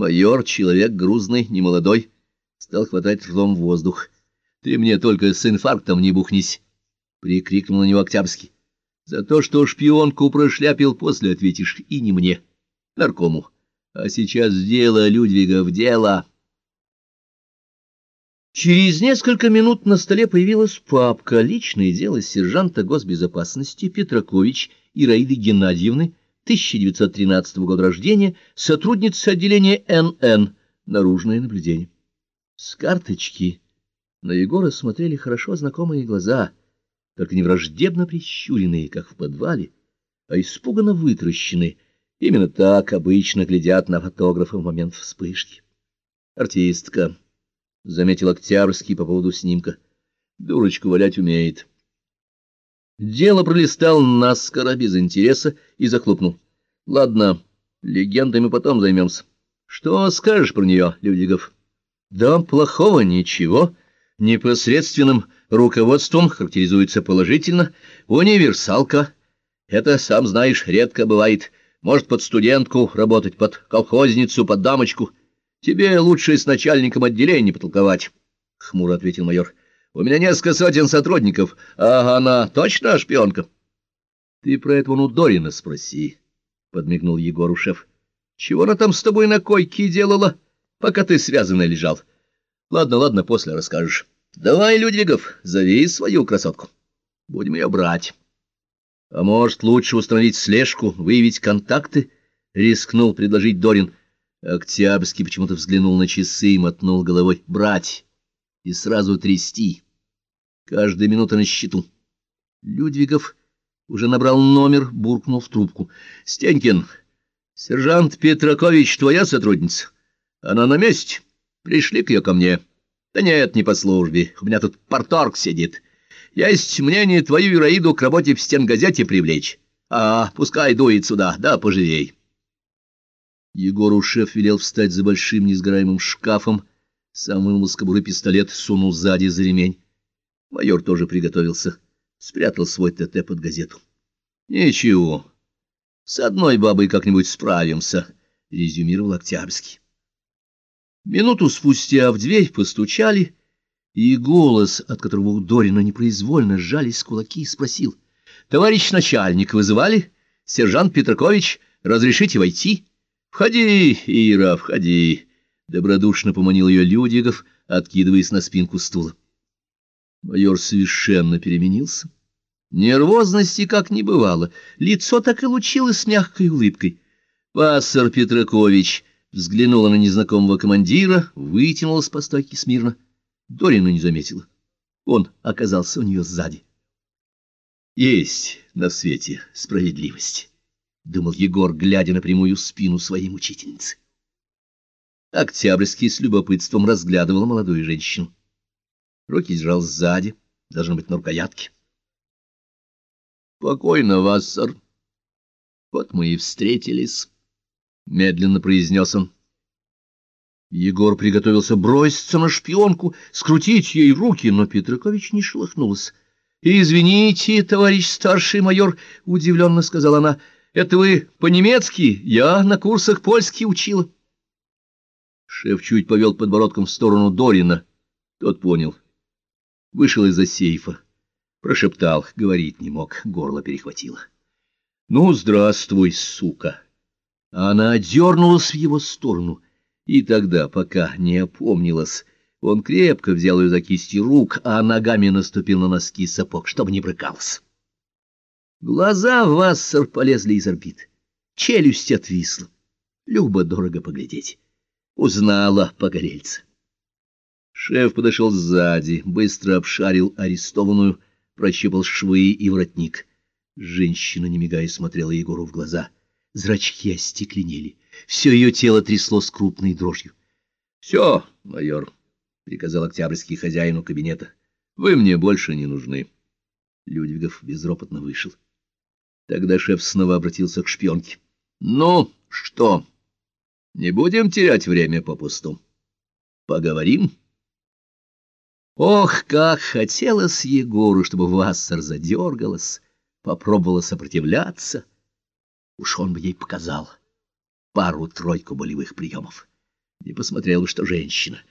майор, человек грузный, немолодой, стал хватать ртом воздух. — Ты мне только с инфарктом не бухнись! — прикрикнул на него Октябрьский. — За то, что шпионку прошляпил, после ответишь, и не мне, наркому. А сейчас дело, Людвигов, дело! Через несколько минут на столе появилась папка «Личное дело сержанта госбезопасности Петракович Ираиды Геннадьевны, 1913 года рождения, сотрудница отделения НН, наружное наблюдение». С карточки на Егора смотрели хорошо знакомые глаза, только не враждебно прищуренные, как в подвале, а испуганно вытращенные. Именно так обычно глядят на фотографа в момент вспышки. Артистка. — заметил Октябрьский по поводу снимка. — Дурочку валять умеет. Дело пролистал наскоро, без интереса, и захлопнул. — Ладно, легендами потом займемся. Что скажешь про нее, Людигов? — Да, плохого ничего. Непосредственным руководством характеризуется положительно. Универсалка. Это, сам знаешь, редко бывает. Может, под студентку работать, под колхозницу, под дамочку — Тебе лучше с начальником отделения потолковать, — хмуро ответил майор. — У меня несколько сотен сотрудников, а она точно шпионка? — Ты про этого у Дорина спроси, — подмигнул Егору шеф. — Чего она там с тобой на койке делала, пока ты связанный лежал? Ладно, ладно, после расскажешь. Давай, Людвигов, зови свою красотку. Будем ее брать. — А может, лучше установить слежку, выявить контакты? — рискнул предложить Дорин. — Октябрьский почему-то взглянул на часы и мотнул головой. «Брать!» И сразу трясти. Каждая минута на счету. Людвигов уже набрал номер, буркнул в трубку. «Стенькин, сержант Петракович, твоя сотрудница? Она на месте? Пришли к ее ко мне». «Да нет, не по службе. У меня тут порторг сидит. Есть мнение твою Ираиду к работе в стенгазете привлечь. А, пускай дует сюда, да поживей». Егору шеф велел встать за большим несгораемым шкафом, сам вынул из кобуры пистолет, сунул сзади за ремень. Майор тоже приготовился, спрятал свой ТТ под газету. — Ничего, с одной бабой как-нибудь справимся, — резюмировал Октябрьский. Минуту спустя в дверь постучали, и голос, от которого у Дорина непроизвольно сжались кулаки, спросил. — Товарищ начальник, вызывали? Сержант Петракович, разрешите войти? —— Входи, Ира, входи! — добродушно поманил ее Людигов, откидываясь на спинку стула. Майор совершенно переменился. Нервозности как не бывало, лицо так и лучилось мягкой улыбкой. Пассер Петракович взглянула на незнакомого командира, вытянулась по стойке смирно. Дорина не заметила. Он оказался у нее сзади. Есть на свете справедливость. — думал Егор, глядя на прямую спину своей мучительницы. Октябрьский с любопытством разглядывал молодую женщину. Руки держал сзади, должно быть на рукоятке. — Спокойно, Вассар. Вот мы и встретились, — медленно произнес он. Егор приготовился броситься на шпионку, скрутить ей руки, но Петракович не шелохнулась. — Извините, товарищ старший майор, — удивленно сказала она, — это вы по-немецки? Я на курсах польский учила. Шеф чуть повел подбородком в сторону Дорина. Тот понял. Вышел из-за сейфа. Прошептал, говорить не мог, горло перехватило. — Ну, здравствуй, сука! Она дернулась в его сторону, и тогда, пока не опомнилась, он крепко взял ее за кисти рук, а ногами наступил на носки сапог, чтобы не брыкалась. Глаза Вассер полезли из орбит. Челюсть отвисла. Любо дорого поглядеть. Узнала погорельца. Шеф подошел сзади, быстро обшарил арестованную, прощупал швы и воротник. Женщина, не мигая, смотрела Егору в глаза. Зрачки остекленели. Все ее тело тряслось крупной дрожью. — Все, майор, — приказал октябрьский хозяину кабинета, — вы мне больше не нужны. Людвигов безропотно вышел. Тогда шеф снова обратился к шпионке. — Ну, что, не будем терять время попусту? Поговорим? Ох, как хотелось Егору, чтобы Вассер задергалась, попробовала сопротивляться. Уж он бы ей показал пару-тройку болевых приемов. и посмотрел, что женщина.